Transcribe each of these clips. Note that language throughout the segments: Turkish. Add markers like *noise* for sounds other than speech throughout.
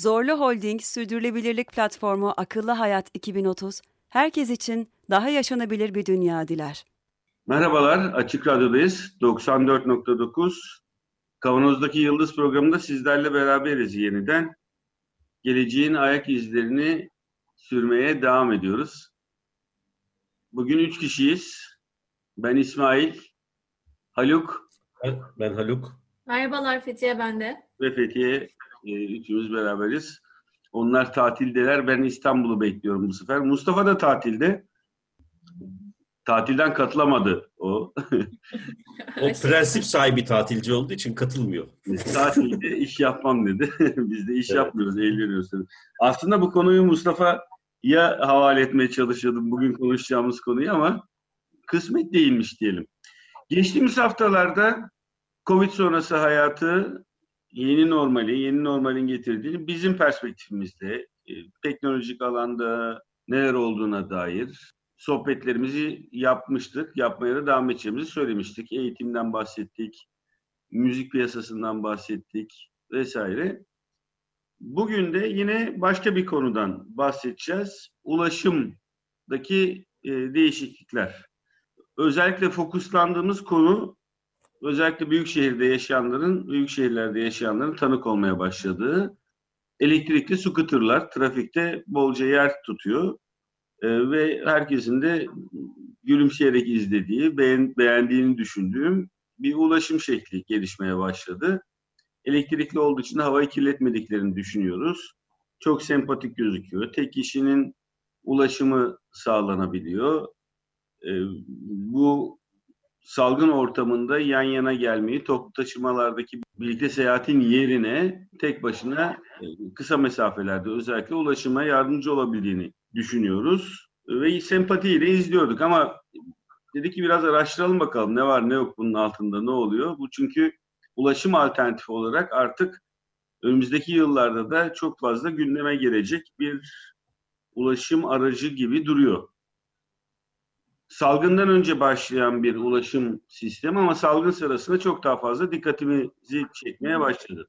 Zorlu Holding Sürdürülebilirlik Platformu Akıllı Hayat 2030, herkes için daha yaşanabilir bir dünya diler. Merhabalar, Açık Radyo'dayız. 94.9 Kavanoz'daki Yıldız programında sizlerle beraberiz yeniden. Geleceğin ayak izlerini sürmeye devam ediyoruz. Bugün üç kişiyiz. Ben İsmail, Haluk Ben, ben Haluk. Merhabalar Fethiye ben de. ve Fethiye e, üçümüz beraberiz. Onlar tatildeler. Ben İstanbul'u bekliyorum bu sefer. Mustafa da tatilde. Tatilden katılamadı o. O prensip sahibi tatilci olduğu için katılmıyor. Tatilde iş yapmam dedi. *laughs* Biz de iş Evet. yapmıyoruz, eğleniyoruz. Aslında bu konuyu Mustafa'ya havale etmeye çalışıyordum bugün konuşacağımız konuyu ama kısmet değilmiş diyelim. Geçtiğimiz haftalarda Covid sonrası hayatı yeni normali, yeni normalin getirdiğini bizim perspektifimizde e, teknolojik alanda neler olduğuna dair sohbetlerimizi yapmıştık. Yapmaya da devam edeceğimizi söylemiştik. Eğitimden bahsettik, müzik piyasasından bahsettik vesaire. Bugün de yine başka bir konudan bahsedeceğiz. Ulaşımdaki e, değişiklikler. Özellikle fokuslandığımız konu özellikle büyük şehirde yaşayanların, büyük şehirlerde yaşayanların tanık olmaya başladığı elektrikli scooterlar trafikte bolca yer tutuyor. E, ve herkesin de gülümseyerek izlediği, beğen, beğendiğini düşündüğüm bir ulaşım şekli gelişmeye başladı. Elektrikli olduğu için havayı kirletmediklerini düşünüyoruz. Çok sempatik gözüküyor. Tek kişinin ulaşımı sağlanabiliyor. Ee, bu salgın ortamında yan yana gelmeyi, toplu taşımalardaki birlikte seyahatin yerine tek başına e, kısa mesafelerde özellikle ulaşıma yardımcı olabildiğini düşünüyoruz. Ve sempatiyle izliyorduk ama dedik ki biraz araştıralım bakalım ne var ne yok bunun altında ne oluyor. Bu çünkü ulaşım alternatifi olarak artık önümüzdeki yıllarda da çok fazla gündeme gelecek bir ulaşım aracı gibi duruyor. Salgından önce başlayan bir ulaşım sistemi ama salgın sırasında çok daha fazla dikkatimizi çekmeye başladı.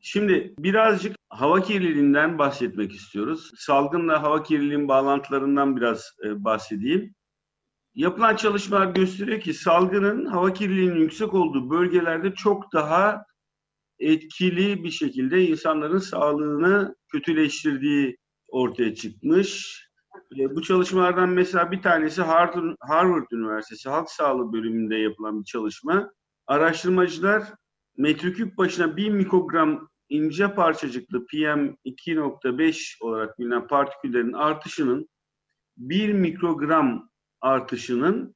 Şimdi birazcık hava kirliliğinden bahsetmek istiyoruz. Salgınla hava kirliliğinin bağlantılarından biraz e, bahsedeyim. Yapılan çalışmalar gösteriyor ki salgının hava kirliliğinin yüksek olduğu bölgelerde çok daha etkili bir şekilde insanların sağlığını kötüleştirdiği ortaya çıkmış. E, Bu çalışmalardan mesela bir tanesi Harvard, Harvard Üniversitesi Halk Sağlığı bölümünde yapılan bir çalışma. Araştırmacılar metreküp başına 1 mikrogram ince parçacıklı PM2.5 olarak bilinen partiküllerin artışının 1 mikrogram artışının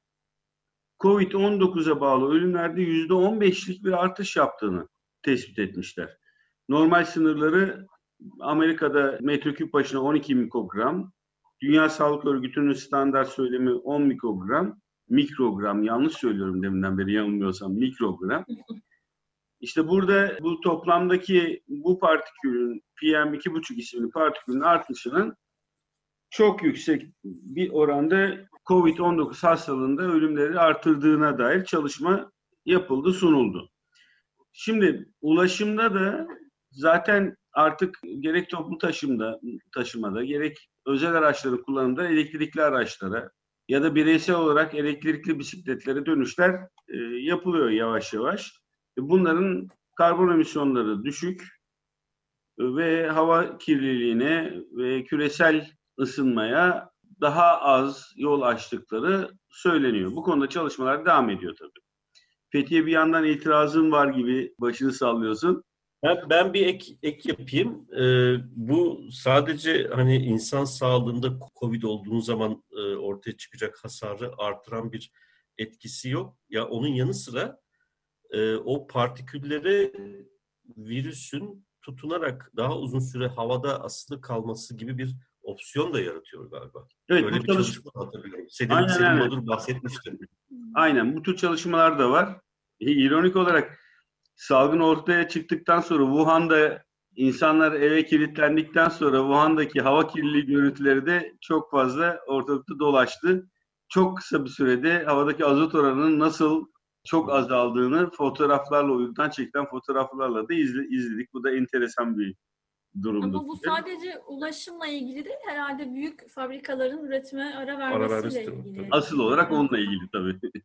COVID-19'a bağlı ölümlerde %15'lik bir artış yaptığını tespit etmişler. Normal sınırları Amerika'da metreküp başına 12 mikrogram, Dünya Sağlık Örgütü'nün standart söylemi 10 mikrogram, mikrogram yanlış söylüyorum deminden beri yanılmıyorsam mikrogram. *laughs* İşte burada bu toplamdaki bu partikülün PM2,5 isimli partikülün artışının çok yüksek bir oranda COVID-19 hastalığında ölümleri artırdığına dair çalışma yapıldı, sunuldu. Şimdi ulaşımda da zaten artık gerek toplu taşımda, taşımada gerek özel araçların kullanımında elektrikli araçlara ya da bireysel olarak elektrikli bisikletlere dönüşler e, yapılıyor yavaş yavaş. E, Bunların karbon emisyonları düşük ve hava kirliliğine ve küresel ısınmaya daha az yol açtıkları söyleniyor. Bu konuda çalışmalar devam ediyor tabii. Fethiye bir yandan itirazın var gibi başını sallıyorsun. Ben, ben bir ek, ek yapayım. Ee, bu sadece hani insan sağlığında COVID olduğu zaman e, ortaya çıkacak hasarı artıran bir etkisi yok. Ya onun yanı sıra e, o partiküllere virüsün tutunarak daha uzun süre havada asılı kalması gibi bir opsiyon da yaratıyor galiba. Evet, Böyle bir çalış- çalışma hatırlıyorum. Selim, Aynen, Selim aynen. Badur bahsetmişti. Aynen bu tür çalışmalar da var. E, İronik olarak salgın ortaya çıktıktan sonra Wuhan'da insanlar eve kilitlendikten sonra Wuhan'daki hava kirliliği görüntüleri de çok fazla ortalıkta dolaştı. Çok kısa bir sürede havadaki azot oranının nasıl çok azaldığını fotoğraflarla, uydudan çekilen fotoğraflarla da izle- izledik. Bu da enteresan bir durumdu. Ama bu sadece ulaşımla ilgili değil, herhalde büyük fabrikaların üretime ara vermesiyle vermesidir ilgili. Asıl olarak onunla ilgili tabii. *laughs*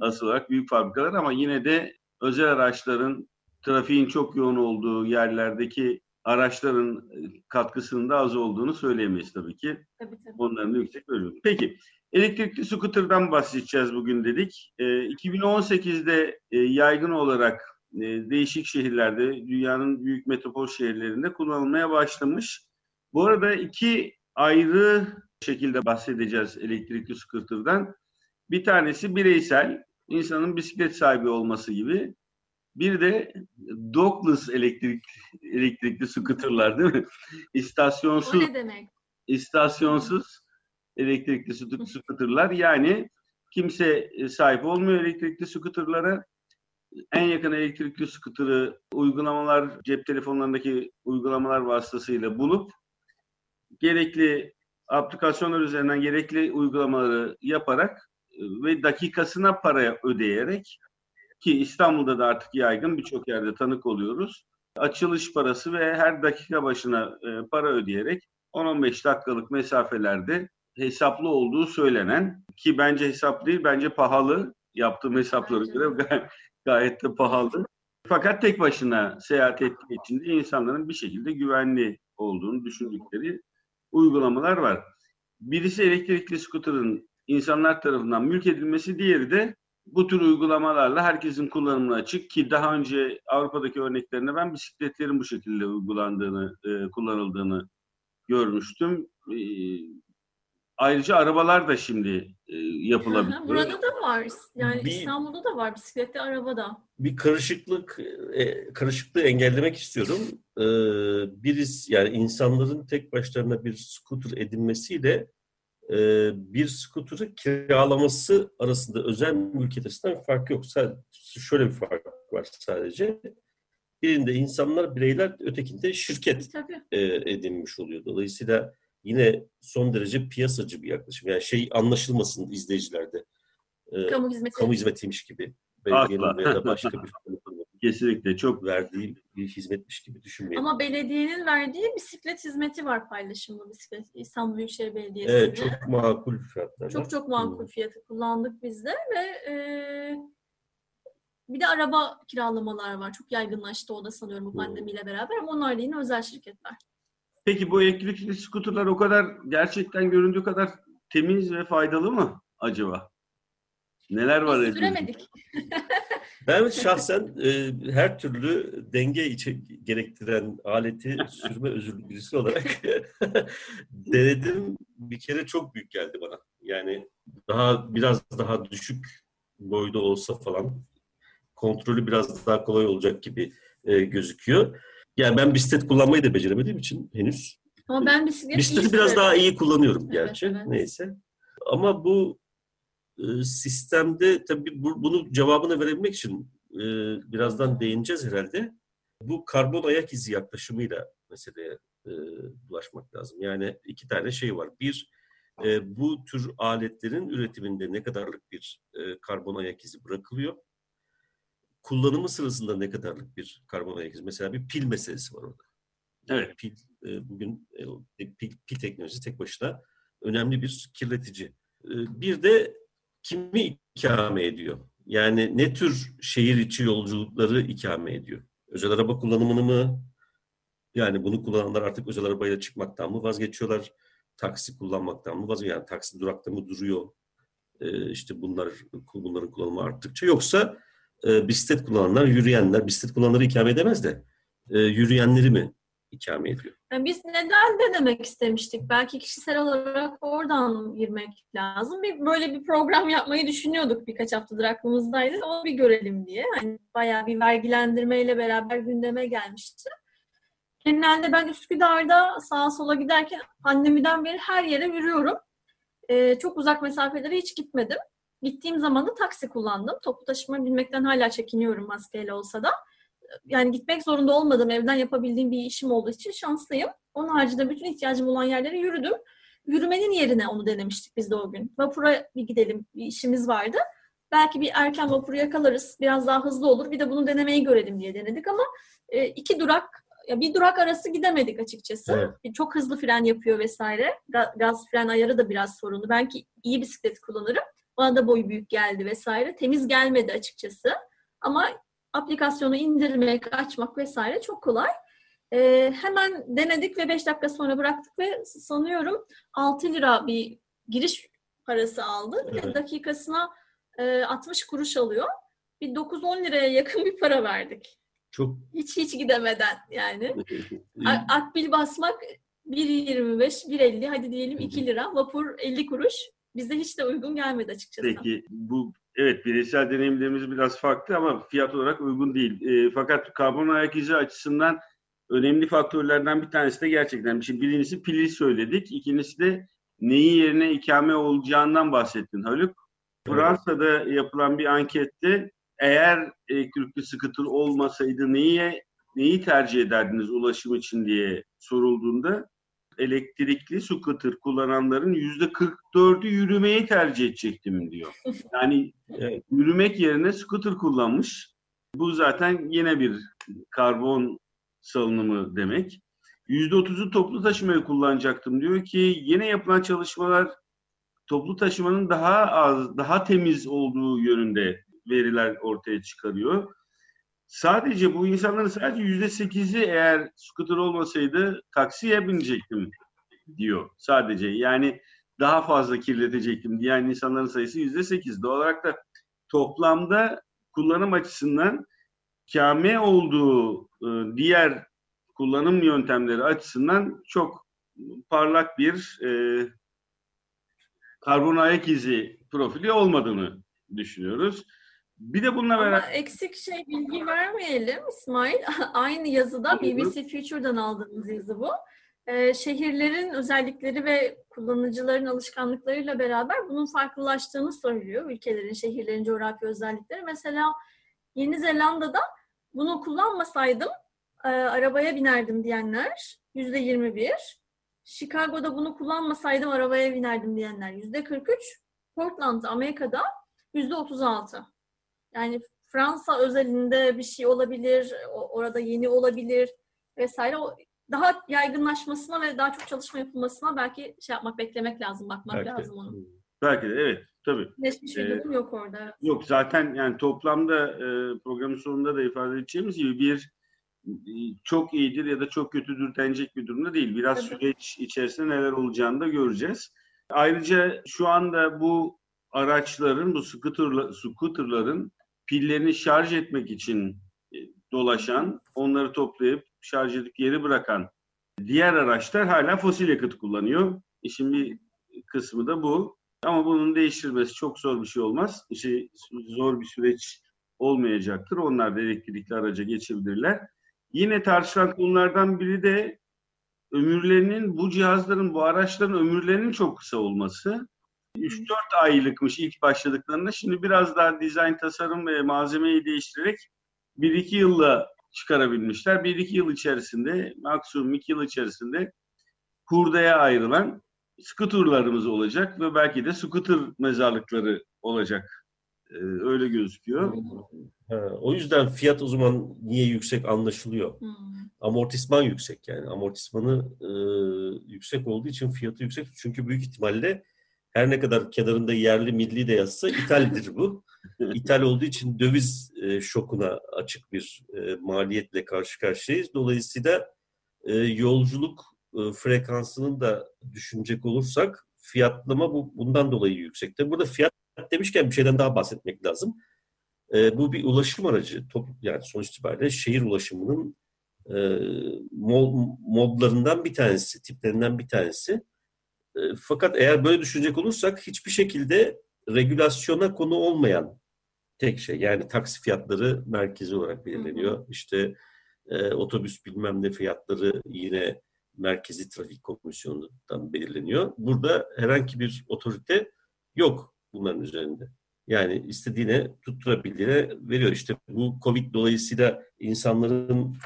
Asıl olarak büyük fabrikalar ama yine de özel araçların trafiğin çok yoğun olduğu yerlerdeki araçların e, katkısının da az olduğunu söyleyemeyiz tabii ki. Tabii tabii. Onların da yüksek bölümü. Peki elektrikli scooter'dan bahsedeceğiz bugün dedik. E, 2018'de e, yaygın olarak e, değişik şehirlerde, dünyanın büyük metropol şehirlerinde kullanılmaya başlamış. Bu arada iki ayrı şekilde bahsedeceğiz elektrikli scooter'dan. Bir tanesi bireysel, insanın bisiklet sahibi olması gibi. Bir de dockless elektrik, elektrikli scooter'lar değil mi? *laughs* O İstasyonsuz ne demek? istasyonsuz elektrikli scooter'lar yani kimse e, sahip olmuyor elektrikli scooter'lara. En yakın elektrikli scooter'ı uygulamalar, cep telefonlarındaki uygulamalar vasıtasıyla bulup gerekli aplikasyonlar üzerinden gerekli uygulamaları yaparak ve dakikasına para ödeyerek ki İstanbul'da da artık yaygın birçok yerde tanık oluyoruz. Açılış parası ve her dakika başına e, para ödeyerek 10-15 dakikalık mesafelerde hesaplı olduğu söylenen ki bence hesap değil bence pahalı yaptığım hesaplara göre gay- *laughs* gayet de pahalı. Fakat tek başına seyahat ettiği için de insanların bir şekilde güvenli olduğunu düşündükleri uygulamalar var. Birisi elektrikli skuterın insanlar tarafından mülk edilmesi, diğeri de bu tür uygulamalarla herkesin kullanımına açık ki daha önce Avrupa'daki örneklerinde ben bisikletlerin bu şekilde uygulandığını, e, kullanıldığını görmüştüm. E, ayrıca arabalar da şimdi e, yapılabiliyor. Burada da var. Yani Bir- İstanbul'da da var bisikletli araba da. bir karışıklık e, karışıklığı engellemek istiyorum. E, biriz yani insanların tek başlarına bir scooter edinmesiyle e, bir scooter'ı kiralaması arasında özel mülkiyet açısından fark yok. Sadece şöyle bir fark var sadece. Birinde insanlar, bireyler, ötekinde şirket Tabii. e, edinmiş oluyor. Dolayısıyla yine son derece piyasacı bir yaklaşım. Yani şey anlaşılmasın izleyicilerde. E, Kamu hizmeti. kamu hizmetiymiş gibi. Belediyenin ya da *laughs* başka bir Kesinlikle çok verdiği bir hizmetmiş gibi düşünmeyin. Ama belediyenin verdiği bisiklet hizmeti var paylaşımlı bisiklet. İstanbul Büyükşehir Belediyesi. Evet çok makul fiyatlar. Çok çok makul fiyatı kullandık biz de ve e, bir de araba kiralamalar var. Çok yaygınlaştı o da sanıyorum bu pandemiyle beraber ama onlar da yine özel şirketler. Peki bu elektrikli skuterlar o kadar gerçekten göründüğü kadar temiz ve faydalı mı acaba? Neler var? Biz süremedik. *laughs* Ben şahsen e, her türlü denge içe gerektiren aleti sürme özürlü birisi olarak *laughs* denedim. Bir kere çok büyük geldi bana. Yani daha biraz daha düşük boyda olsa falan kontrolü biraz daha kolay olacak gibi e, gözüküyor. Yani ben bisiklet kullanmayı da beceremediğim için henüz Ama ben bisiklet Bisikleti biraz daha iyi kullanıyorum Evet, gerçi. evet. Neyse. Ama bu e, sistemde tabii bu, bunu cevabını verebilmek için e, birazdan değineceğiz herhalde. Bu karbon ayak izi yaklaşımıyla meseleye e, ulaşmak lazım. Yani iki tane şey var. Bir, e, bu tür aletlerin üretiminde ne kadarlık bir e, karbon ayak izi bırakılıyor? Kullanımı sırasında ne kadarlık bir karbon ayak izi? Mesela bir pil meselesi var orada. Evet. Pil e, bugün e, pil, pil teknolojisi tek başına önemli bir kirletici. E, Bir de kimi ikame ediyor? Yani ne tür şehir içi yolculukları ikame ediyor? Özel araba kullanımını mı? Yani bunu kullananlar artık özel arabayla çıkmaktan mı vazgeçiyorlar? Taksi kullanmaktan mı vazgeçiyorlar? Yani taksi durakta mı duruyor? E, işte bunlar bunların kullanımı arttıkça yoksa e, bisiklet kullananlar, yürüyenler, bisiklet kullananları ikame edemez de e, yürüyenleri mi ikame ediyor? Yani biz neden denemek istemiştik? Belki kişisel olarak oradan girmek lazım. Bir böyle bir program yapmayı düşünüyorduk birkaç haftadır aklımızdaydı. Onu bir görelim diye. Hani bayağı bir vergilendirmeyle beraber gündeme gelmişti. Genelde ben Üsküdar'da sağa sola giderken annemden beri her yere yürüyorum. Ee, çok uzak mesafelere hiç gitmedim. Gittiğim zaman da taksi kullandım. Toplu taşıma binmekten hala çekiniyorum maskeyle olsa da. Yani gitmek zorunda olmadım. Evden yapabildiğim bir işim olduğu için şanslıyım. Onun haricinde bütün ihtiyacım olan yerlere yürüdüm. Yürümenin yerine onu denemiştik biz de o gün. Vapura bir gidelim, bir işimiz vardı. Belki bir erken vapuru yakalarız, biraz daha hızlı olur. Bir de bunu denemeyi görelim diye denedik ama e, iki durak, ya bir durak arası gidemedik açıkçası. Evet. Çok hızlı fren yapıyor vesaire. Ga- Gaz fren ayarı da biraz sorunlu. Ben ki iyi bisiklet kullanırım. Bana da boyu büyük geldi vesaire. Temiz gelmedi açıkçası. Ama aplikasyonu indirmek, açmak vesaire çok kolay. Ee, hemen denedik ve 5 dakika sonra bıraktık ve sanıyorum 6 lira bir giriş parası aldı. Evet. Dakikasına e, 60 kuruş alıyor. Bir 9-10 liraya yakın bir para verdik. Çok Hiç hiç gidemeden yani. Akbil basmak 1.25, 1.50 hadi diyelim 2 lira. Vapur 50 kuruş. Bize hiç de uygun gelmedi açıkçası. Peki bu evet bireysel deneyimlerimiz biraz farklı ama fiyat olarak uygun değil. E, fakat karbon ayak izi açısından önemli faktörlerden bir tanesi de gerçekten. Şimdi birincisi pili söyledik. İkincisi de neyi yerine ikame olacağından bahsettin Haluk. Evet. Fransa'da yapılan bir ankette eğer elektrikli scooter olmasaydı neyi neyi tercih ederdiniz ulaşım için diye sorulduğunda elektrikli scooter kullananların yüzde 44'ü yürümeyi tercih edecektim diyor. *laughs* Yani Evet. yürümek yerine scooter kullanmış. Bu zaten yine bir karbon salınımı demek. Yüzde otuzu toplu taşımayı kullanacaktım diyor ki yine yapılan çalışmalar toplu taşımanın daha az, daha temiz olduğu yönünde veriler ortaya çıkarıyor. Sadece bu insanların sadece yüzde sekizi eğer scooter olmasaydı taksiye binecektim diyor sadece. Yani daha fazla kirletecektim diyen insanların sayısı yüzde sekiz. Doğal olarak da toplamda kullanım açısından kâme olduğu e, diğer kullanım yöntemleri açısından çok parlak bir e, karbon ayak izi profili olmadığını düşünüyoruz. Bir de bununla Ama beraber eksik şey bilgi vermeyelim İsmail. *laughs* Aynı yazıda. BBC Future'dan aldığımız yazı bu. Ee, şehirlerin özellikleri ve kullanıcıların alışkanlıklarıyla beraber bunun farklılaştığını söylüyor. Ülkelerin, şehirlerin coğrafi özellikleri. Mesela Yeni Zelanda'da bunu kullanmasaydım e, arabaya binerdim diyenler yüzde 21. Chicago'da bunu kullanmasaydım arabaya binerdim diyenler yüzde 43. Portland, Amerika'da yüzde 36. Yani Fransa özelinde bir şey olabilir, orada yeni olabilir vesaire. O daha yaygınlaşmasına ve daha çok çalışma yapılmasına belki şey yapmak, beklemek lazım, bakmak belki de. lazım onun. belki de evet tabii. Netleşmiş bir Ee, durum yok orada. Yok zaten yani toplamda e, programın sonunda da ifade edeceğimiz gibi bir e, çok iyidir ya da çok kötüdür denecek bir durumda değil. Biraz Tabii. süreç içerisinde neler olacağını da göreceğiz. Ayrıca şu anda bu araçların, bu scooterla, scooterların pillerini şarj etmek için e, dolaşan, onları toplayıp şarj edip geri bırakan diğer araçlar hala fosil yakıt kullanıyor. İşin bir kısmı da bu. Ama bunun değiştirmesi çok zor bir şey olmaz. İşi zor bir süreç olmayacaktır. Onlar da elektrikli araca geçebilirler. Yine tartışılan konulardan biri de ömürlerinin, bu cihazların, bu araçların ömürlerinin çok kısa olması. 3-4 aylıkmış ilk başladıklarında. Şimdi biraz daha dizayn, tasarım ve malzemeyi değiştirerek 1-2 yılla çıkarabilmişler. 1-2 yıl içerisinde, maksimum 2 yıl içerisinde hurdaya ayrılan skuturlarımız olacak ve belki de skuter mezarlıkları olacak. Ee, öyle gözüküyor. Ha, o yüzden fiyat o zaman niye yüksek anlaşılıyor. Hmm. Amortisman yüksek yani. Amortismanı e, yüksek olduğu için fiyatı yüksek. Çünkü büyük ihtimalle her ne kadar kenarında yerli milli de yazsa ithaldir bu. *laughs* İthal olduğu için döviz e, şokuna açık bir e, maliyetle karşı karşıyayız. Dolayısıyla e, yolculuk e, frekansının da düşünecek olursak fiyatlama bu bundan dolayı yüksekte. Burada fiyat demişken bir şeyden daha bahsetmek lazım. E, bu bir ulaşım aracı. Top, yani sonuç itibariyle şehir ulaşımının e, mod- modlarından bir tanesi, tiplerinden bir tanesi. E, fakat eğer böyle düşünecek olursak hiçbir şekilde regülasyona konu olmayan tek şey. Yani taksi fiyatları merkezi olarak belirleniyor. İşte E, otobüs bilmem ne fiyatları yine Merkezi Trafik Komisyonu'ndan belirleniyor. Burada herhangi bir otorite yok bunların üzerinde. Yani istediğine tutturabildiğine veriyor. İşte bu Covid dolayısıyla insanların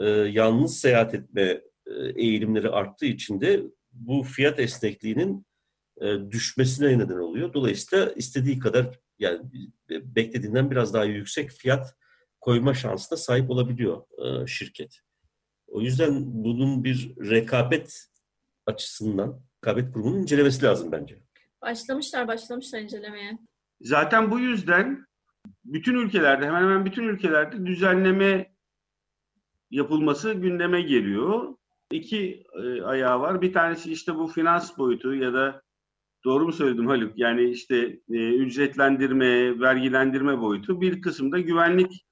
e, yalnız seyahat etme e, eğilimleri arttığı için de bu fiyat esnekliğinin e, düşmesine neden oluyor. Dolayısıyla istediği kadar yani beklediğinden biraz daha yüksek fiyat koyma şansına sahip olabiliyor e, şirket. O yüzden bunun bir rekabet açısından rekabet kurumunun incelemesi lazım bence. Başlamışlar, başlamışlar incelemeye. Zaten bu yüzden bütün ülkelerde, hemen hemen bütün ülkelerde düzenleme yapılması gündeme geliyor. İki e, ayağı var. Bir tanesi işte bu finans boyutu ya da doğru mu söyledim Haluk? Yani işte e, ücretlendirme, vergilendirme boyutu. Bir kısımda güvenlik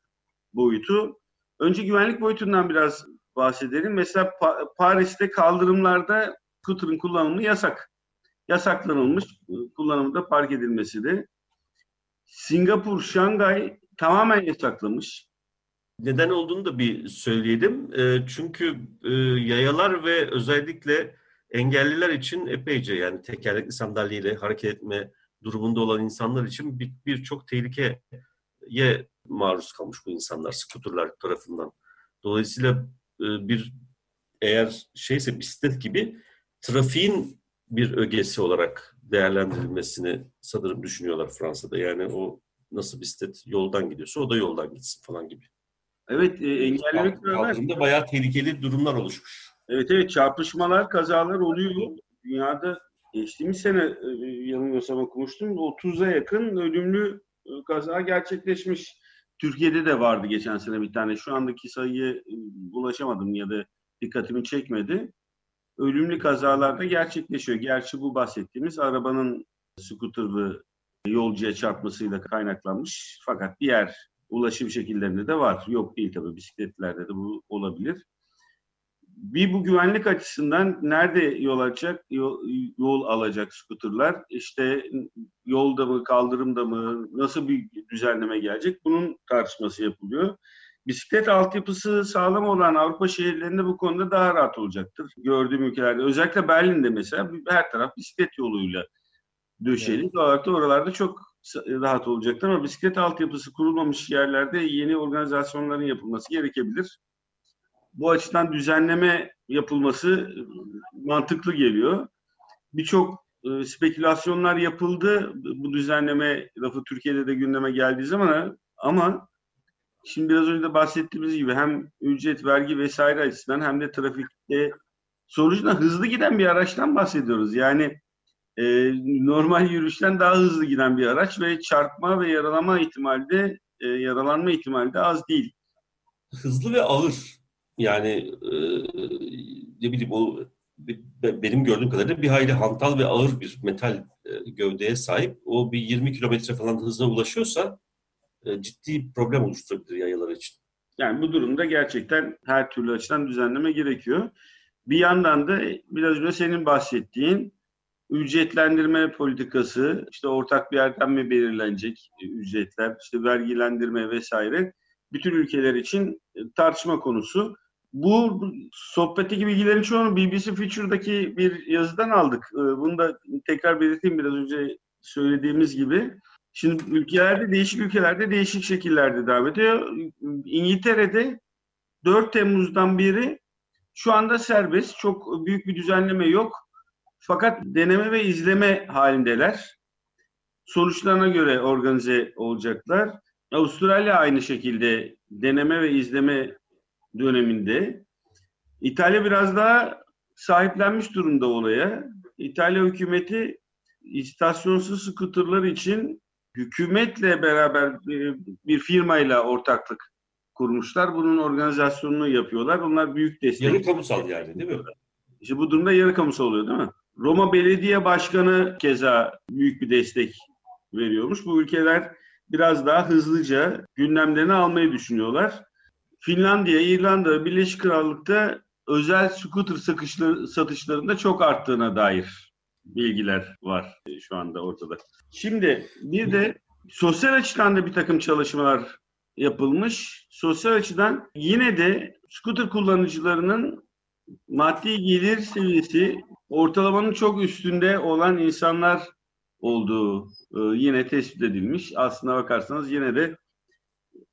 boyutu. Önce güvenlik boyutundan biraz bahsedelim. Mesela pa- Paris'te kaldırımlarda scooter'ın kullanımı yasak. Yasaklanılmış kullanımda park edilmesi de. Singapur, Şangay tamamen yasaklamış. Neden olduğunu da bir söyleyelim. E, çünkü e, yayalar ve özellikle engelliler için epeyce yani tekerlekli sandalyeyle hareket etme durumunda olan insanlar için birçok bir tehlikeye maruz kalmış bu insanlar skuterlar tarafından. Dolayısıyla e, bir eğer şeyse bisiklet gibi trafiğin bir ögesi olarak değerlendirilmesini sanırım düşünüyorlar Fransa'da. Yani o nasıl bisiklet yoldan gidiyorsa o da yoldan gitsin falan gibi. Evet, e, engellemek beraber. bayağı tehlikeli durumlar oluşmuş. Evet evet çarpışmalar, kazalar oluyor. Dünyada geçtiğimiz sene e, yanılmıyorsam okumuştum 30'a yakın ölümlü e, kaza gerçekleşmiş. Türkiye'de de vardı geçen sene bir tane. Şu andaki sayıyı e, ulaşamadım ya da dikkatimi çekmedi. Ölümlü kazalarda gerçekleşiyor. Gerçi bu bahsettiğimiz arabanın skuterlı yolcuya çarpmasıyla kaynaklanmış. Fakat diğer ulaşım şekillerinde de var. Yok değil tabii bisikletlerde de bu olabilir bir bu güvenlik açısından nerede yol alacak, yol, yol alacak skuterlar? İşte yolda mı, kaldırımda mı, nasıl bir düzenleme gelecek? Bunun tartışması yapılıyor. Bisiklet altyapısı sağlam olan Avrupa şehirlerinde bu konuda daha rahat olacaktır. Gördüğüm ülkelerde. Özellikle Berlin'de mesela her taraf bisiklet yoluyla döşeli. Evet. Olarak da oralarda çok rahat olacaktır ama bisiklet altyapısı kurulmamış yerlerde yeni organizasyonların yapılması gerekebilir bu açıdan düzenleme yapılması mantıklı geliyor. Birçok spekülasyonlar yapıldı bu düzenleme lafı Türkiye'de de gündeme geldiği zaman ama şimdi biraz önce de bahsettiğimiz gibi hem ücret, vergi vesaire açısından hem de trafikte sonucunda hızlı giden bir araçtan bahsediyoruz. Yani e, normal yürüyüşten daha hızlı giden bir araç ve çarpma ve yaralama ihtimali de e, yaralanma ihtimali de az değil. Hızlı ve ağır yani e, ne bileyim o benim gördüğüm kadarıyla bir hayli hantal ve ağır bir metal e, gövdeye sahip. O bir 20 kilometre falan hızına ulaşıyorsa e, ciddi problem oluşturabilir yayalar için. Yani bu durumda gerçekten her türlü açıdan düzenleme gerekiyor. Bir yandan da biraz önce senin bahsettiğin ücretlendirme politikası, işte ortak bir yerden mi belirlenecek ücretler, işte vergilendirme vesaire bütün ülkeler için tartışma konusu. Bu sohbetteki bilgilerin çoğunu BBC Future'daki bir yazıdan aldık. Ee, bunu da tekrar belirteyim biraz önce söylediğimiz gibi. Şimdi ülkelerde, değişik ülkelerde değişik şekillerde devam ediyor. İngiltere'de 4 Temmuz'dan beri şu anda serbest. Çok büyük bir düzenleme yok. Fakat deneme ve izleme halindeler. Sonuçlarına göre organize olacaklar. Avustralya aynı şekilde deneme ve izleme döneminde İtalya biraz daha sahiplenmiş durumda olaya. İtalya hükümeti istasyonsuz skuterlar için hükümetle beraber bir firmayla ortaklık kurmuşlar. Bunun organizasyonunu yapıyorlar. Bunlar büyük destek. Yarı kamusal yani değil mi? İşte bu durumda yarı kamusal oluyor değil mi? Roma Belediye Başkanı keza büyük bir destek veriyormuş. Bu ülkeler biraz daha hızlıca gündemlerini almayı düşünüyorlar. Finlandiya, İrlanda, Birleşik Krallık'ta özel scooter satışlarında çok arttığına dair bilgiler var şu anda ortada. Şimdi bir de sosyal açıdan da bir takım çalışmalar yapılmış. Sosyal açıdan yine de scooter kullanıcılarının maddi gelir seviyesi ortalamanın çok üstünde olan insanlar olduğu e, yine tespit edilmiş. Aslına bakarsanız yine de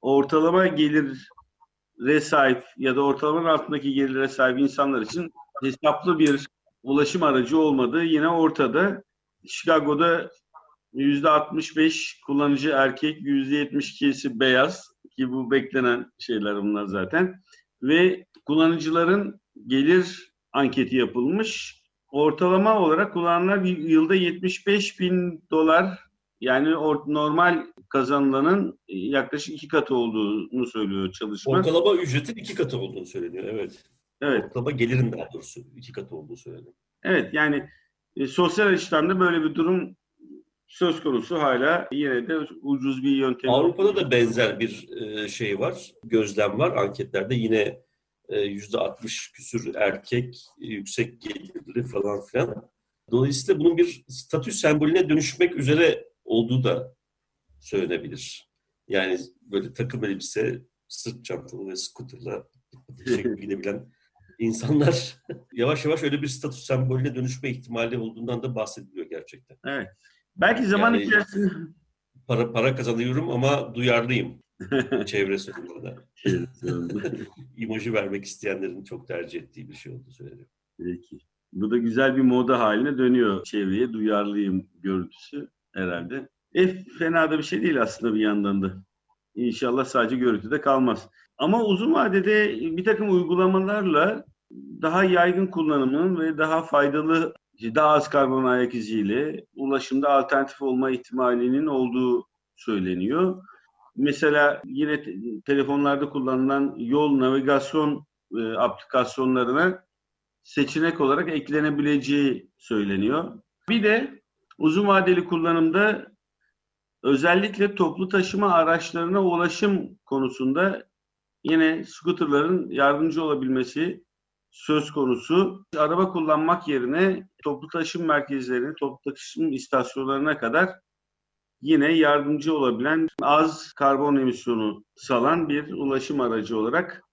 ortalama gelire sahip ya da ortalamanın altındaki gelire sahip insanlar için hesaplı bir ulaşım aracı olmadığı yine ortada. Chicago'da %65 kullanıcı erkek, %72'si beyaz ki bu beklenen şeyler bunlar zaten. Ve kullanıcıların gelir anketi yapılmış. Ortalama olarak kullananlar yılda 75 bin dolar yani normal kazanılanın yaklaşık iki katı olduğunu söylüyor çalışma. Ortalama ücretin iki katı olduğunu söyleniyor, evet. Evet. Ortalama gelirin daha doğrusu iki katı olduğu söyleniyor. Evet, yani e, sosyal açıdan da böyle bir durum söz konusu hala yine de ucuz bir yöntem. Avrupa'da da benzer bir e, şey var, gözlem var. Anketlerde yine yüzde 60 küsür erkek, yüksek gelirli falan filan. Dolayısıyla bunun bir statü sembolüne dönüşmek üzere olduğu da söylenebilir. Yani böyle takım elbise, sırt çantalı ve skuterla *laughs* gidebilen insanlar *laughs* yavaş yavaş öyle bir statü sembolüne dönüşme ihtimali olduğundan da bahsediliyor gerçekten. Evet. Belki zaman yani, içerisinde... Para, para kazanıyorum ama duyarlıyım çevre sorunlarına. *laughs* İmoji vermek isteyenlerin çok tercih ettiği bir şey oldu söyleniyor. Peki. Bu da güzel bir moda haline dönüyor çevreye duyarlıyım görüntüsü herhalde. E fena da bir şey değil aslında bir yandan da. İnşallah sadece görüntüde kalmaz. Ama uzun vadede bir takım uygulamalarla daha yaygın kullanımın ve daha faydalı, daha az karbon ayak iziyle ulaşımda alternatif olma ihtimalinin olduğu söyleniyor. Mesela yine te- telefonlarda kullanılan yol navigasyon e, aplikasyonlarına seçenek olarak eklenebileceği söyleniyor. Bir de uzun vadeli kullanımda özellikle toplu taşıma araçlarına ulaşım konusunda yine scooterların yardımcı olabilmesi söz konusu. Araba kullanmak yerine toplu taşım merkezlerine, toplu taşım istasyonlarına kadar yine yardımcı olabilen az karbon emisyonu salan bir ulaşım aracı olarak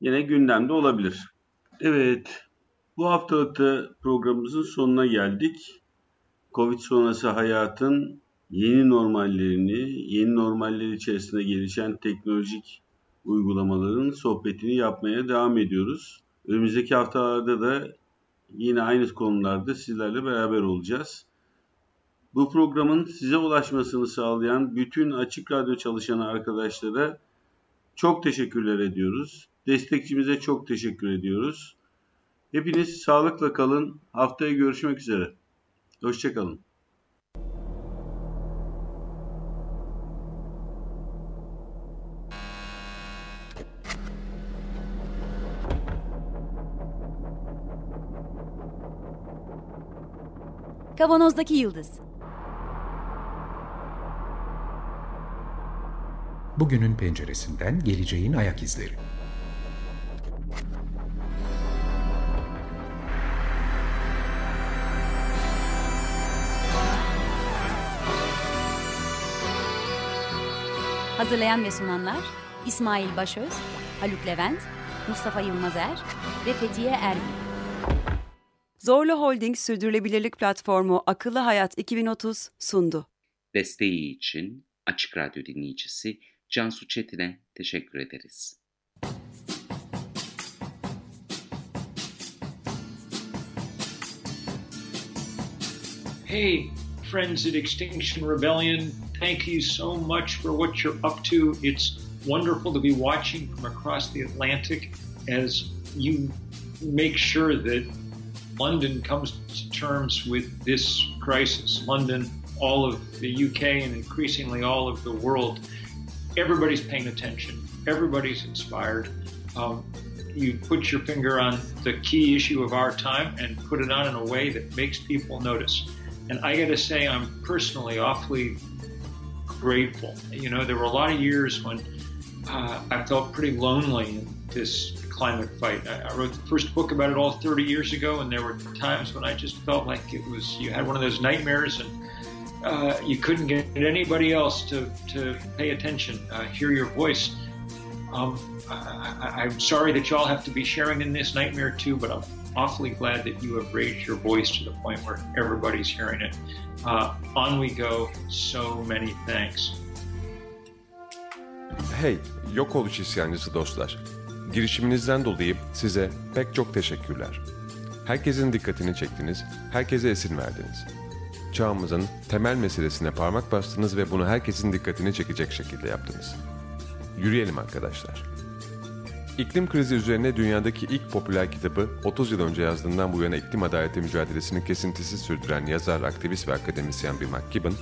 yine gündemde olabilir. Evet, bu haftalıkta programımızın sonuna geldik. Covid sonrası hayatın yeni normallerini, yeni normaller içerisinde gelişen teknolojik uygulamaların sohbetini yapmaya devam ediyoruz. Önümüzdeki haftalarda da yine aynı konularda sizlerle beraber olacağız. Bu programın size ulaşmasını sağlayan bütün Açık Radyo çalışan arkadaşlara çok teşekkürler ediyoruz. Destekçimize çok teşekkür ediyoruz. Hepiniz sağlıkla kalın. Haftaya görüşmek üzere. Hoşçakalın. Kavanozdaki Yıldız Bugünün penceresinden geleceğin ayak izleri. Hazırlayan ve sunanlar İsmail Başöz, Haluk Levent, Mustafa Yılmazer ve Fethiye Erbil. Zorlu Holding Sürdürülebilirlik Platformu Akıllı Hayat 2030 sundu. Desteği için Açık Radyo dinleyicisi Cansu Çetin'e teşekkür ederiz. Hey, friends at Extinction Rebellion, thank you so much for what you're up to. It's wonderful to be watching from across the Atlantic as you make sure that London comes to terms with this crisis. London, all of the UK, and increasingly all of the world everybody's paying attention, everybody's inspired. Um, you put your finger on the key issue of our time and put it on in a way that makes people notice. And I got to say, I'm personally awfully grateful. You know, there were a lot of years when uh, I felt pretty lonely in this climate fight. I, I wrote the first book about it all 30 years ago, and there were times when I just felt like it was you had one of those nightmares and uh, you couldn't get anybody else to, to pay attention, uh, hear your voice. Um, I, am sorry that you all have to be sharing in this nightmare too, but I'm awfully glad that you have raised your voice to the point where everybody's hearing it. Uh, on we go. So many thanks. Hey, yok oluş isyancısı dostlar. Girişiminizden dolayı size pek çok teşekkürler. Herkesin dikkatini çektiniz, herkese esin verdiniz. Çağımızın temel meselesine parmak bastınız ve bunu herkesin dikkatini çekecek şekilde yaptınız. Yürüyelim arkadaşlar. İklim krizi üzerine dünyadaki ilk popüler kitabı 30 yıl önce yazdığından bu yana iklim adaleti mücadelesini kesintisiz sürdüren yazar, aktivist ve akademisyen Bill McKibben,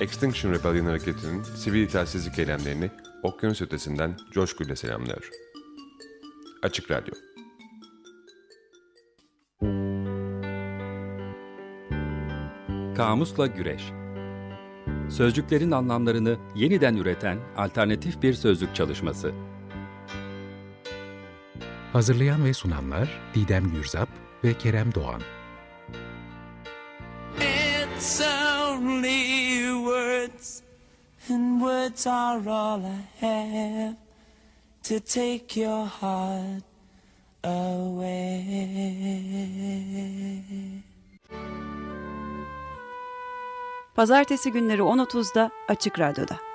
Extinction Rebellion hareketinin sivil itaatsizlik eylemlerini okyanus ötesinden coşkuyla selamlıyor. Açık Radyo Kamusla Güreş Sözcüklerin anlamlarını yeniden üreten alternatif bir sözlük çalışması. Hazırlayan ve sunanlar Didem Gürzap ve Kerem Doğan. It's only words and words are all I have to take your heart away. Pazartesi günleri 10.30'da Açık Radyo'da.